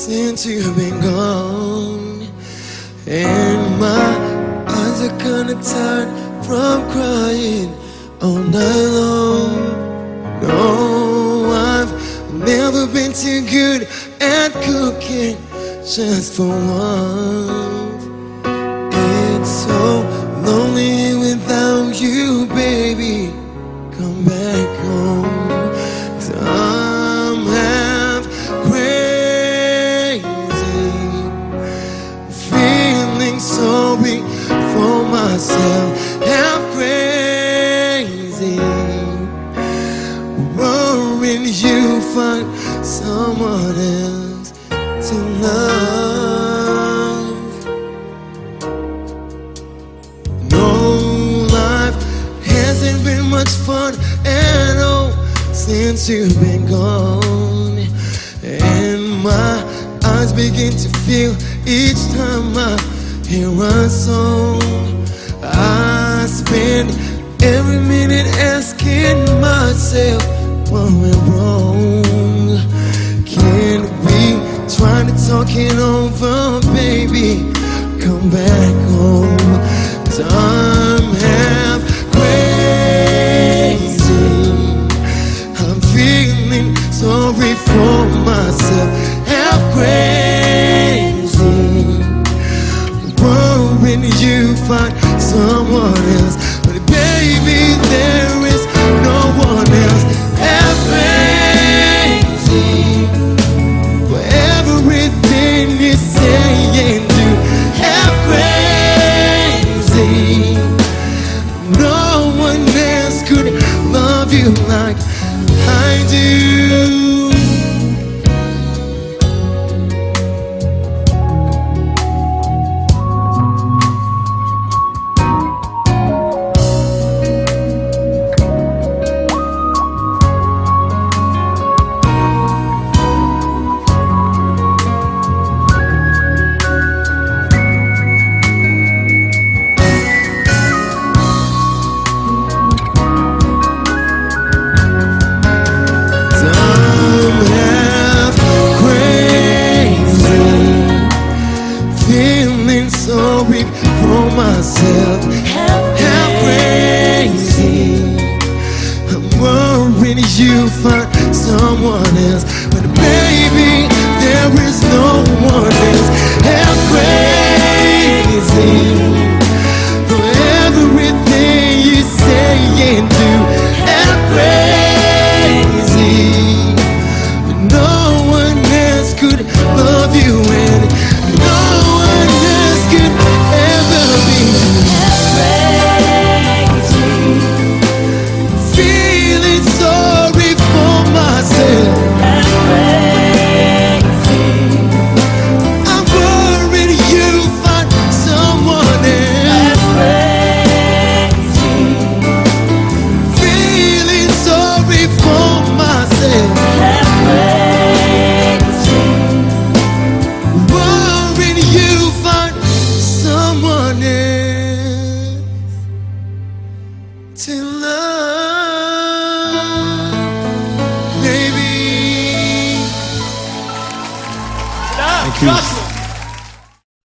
since you've been gone. And my eyes are kinda tired from crying all night long. No, I've never been too good at cooking just for one. It's so Sorry for myself. Half crazy. Worrying you find someone else to love. No, life hasn't been much fun at all since you've been gone. And my eyes begin to feel each time I hear a song. I spend every minute asking myself what went wrong. Can we try to talk it over, baby? Come back home. Cause I'm you like I do. Myself. Half crazy, I'm worried you find someone else, you.